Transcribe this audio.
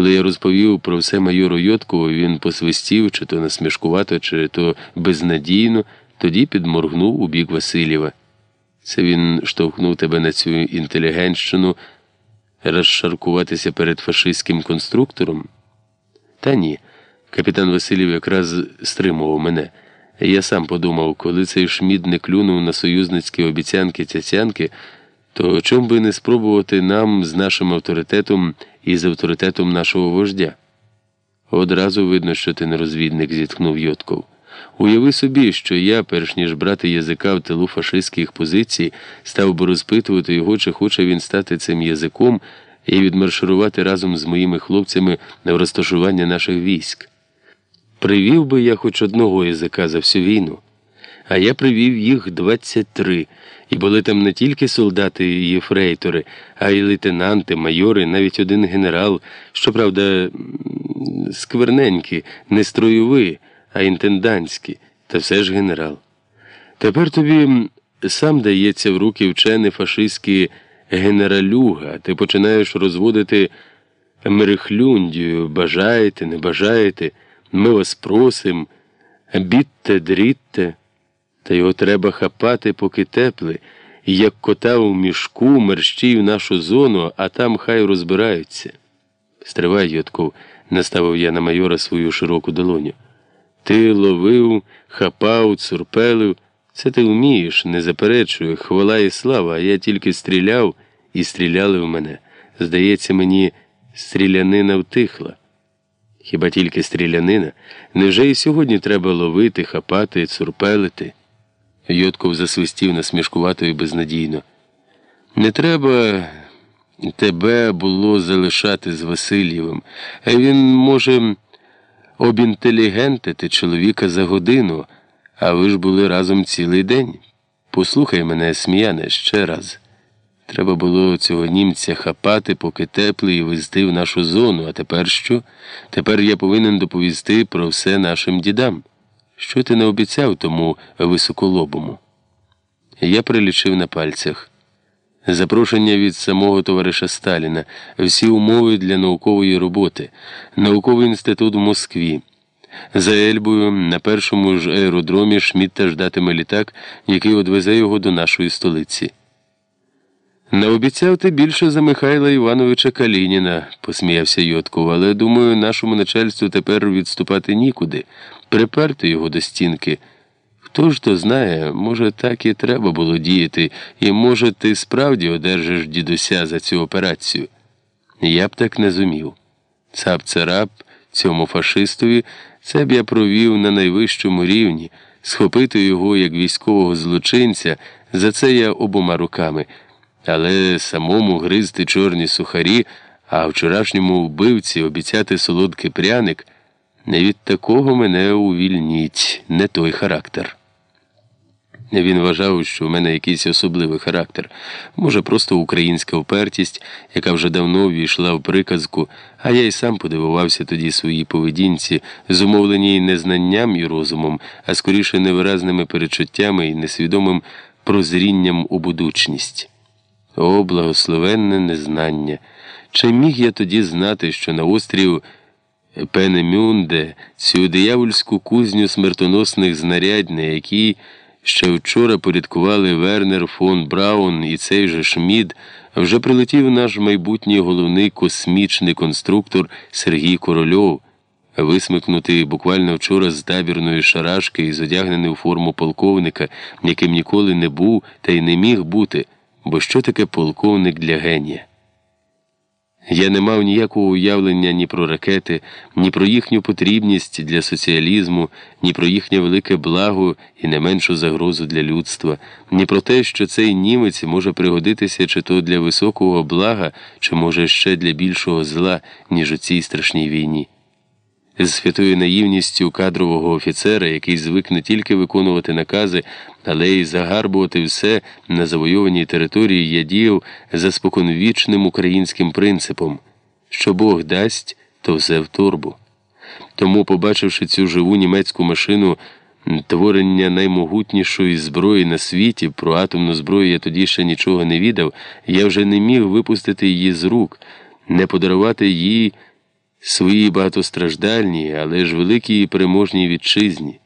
Коли я розповів про все майору Йоткову, він посвистів, чи то насмішкувато, чи то безнадійно, тоді підморгнув у бік Васильєва. Це він штовхнув тебе на цю інтелігентщину розшаркуватися перед фашистським конструктором? Та ні. Капітан Васильєв якраз стримував мене. Я сам подумав, коли цей шмід не клюнув на союзницькі обіцянки цяцянки, то чом би не спробувати нам з нашим авторитетом і з авторитетом нашого вождя? Одразу видно, що ти не розвідник, зітхнув Йотков. Уяви собі, що я, перш ніж брати язика в тилу фашистських позицій, став би розпитувати його, чи хоче він стати цим язиком і відмарширувати разом з моїми хлопцями на розташування наших військ. Привів би я хоч одного язика за всю війну, а я привів їх 23, і були там не тільки солдати і єфрейтори, а й лейтенанти, майори, навіть один генерал, щоправда, скверненькі, не строєві, а інтендантські, та все ж генерал. Тепер тобі сам дається в руки вчений фашистський генералюга, ти починаєш розводити мерехлюндію, бажаєте, не бажаєте. Ми вас просим, бідте, дрітте, та його треба хапати, поки тепле, і як кота у мішку, мерщій в нашу зону, а там хай розбираються. Стривай, Йотков, наставив я на майора свою широку долоню. Ти ловив, хапав, цурпелив. Це ти вмієш, не заперечую, хвала і слава, а я тільки стріляв і стріляли в мене. Здається, мені стрілянина втихла. Хіба тільки стрілянина? Невже і сьогодні треба ловити, хапати, цурпелити? Йотков засвистів насмішкувато і безнадійно. Не треба тебе було залишати з Васильєвим, він може обінтелігентити чоловіка за годину, а ви ж були разом цілий день. Послухай мене, сміяне, ще раз. Треба було цього німця хапати, поки теплий і везти в нашу зону. А тепер що? Тепер я повинен доповісти про все нашим дідам. Що ти не обіцяв тому високолобому? Я прилічив на пальцях. Запрошення від самого товариша Сталіна, всі умови для наукової роботи, науковий інститут в Москві. За Ельбою на першому ж аеродромі Шмітта ждатиме літак, який одвезе його до нашої столиці. Не обіцяв ти більше за Михайла Івановича Калініна, посміявся Йотков, але думаю, нашому начальству тепер відступати нікуди, приперти його до стінки. Хто ж то знає, може, так і треба було діяти, і, може, ти справді одержиш дідуся за цю операцію. Я б так не зумів. Цап царап цьому фашистові це б я провів на найвищому рівні, схопити його як військового злочинця, за це я обома руками. Але самому гризти чорні сухарі, а вчорашньому вбивці обіцяти солодкий пряник не від такого мене увільніть, не той характер. Він вважав, що в мене якийсь особливий характер, може, просто українська впертість, яка вже давно ввійшла в приказку, а я й сам подивувався тоді своїй поведінці, зумовленій не знанням і розумом, а скоріше невиразними перечуттями і несвідомим прозрінням у будучність. О, благословенне незнання! Чи міг я тоді знати, що на острів Пенемюнде цю диявольську кузню смертоносних знарядь, на якій ще вчора порядкували Вернер фон Браун і цей же Шмід, вже прилетів наш майбутній головний космічний конструктор Сергій Корольов, висмикнутий буквально вчора з табірної шарашки і зодягнений у форму полковника, яким ніколи не був та й не міг бути. Бо що таке полковник для генія? Я не мав ніякого уявлення ні про ракети, ні про їхню потрібність для соціалізму, ні про їхнє велике благо і не меншу загрозу для людства, ні про те, що цей німець може пригодитися чи то для високого блага, чи може ще для більшого зла, ніж у цій страшній війні з святою наївністю кадрового офіцера, який звик не тільки виконувати накази, але й загарбувати все на завойованій території, я діяв за споконвічним українським принципом що Бог дасть, то все в торбу. Тому, побачивши цю живу німецьку машину, творення наймогутнішої зброї на світі, про атомну зброю я тоді ще нічого не відав, я вже не міг випустити її з рук, не подарувати їй. Своїй багатостраждальній, але ж великій і переможній вітчизні.